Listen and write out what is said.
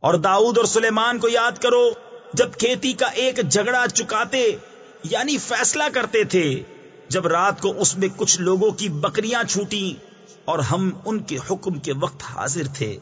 اور داؤد اور سلیمان کو یاد کرو، جب کھیتی کا ایک جھگڑا چکاتے یعنی فیصلہ کرتے تھے، جب رات کو اس میں کچھ لوگوں کی بکریاں چھوٹی اور ہم ان کے حکم کے وقت حاضر تھے۔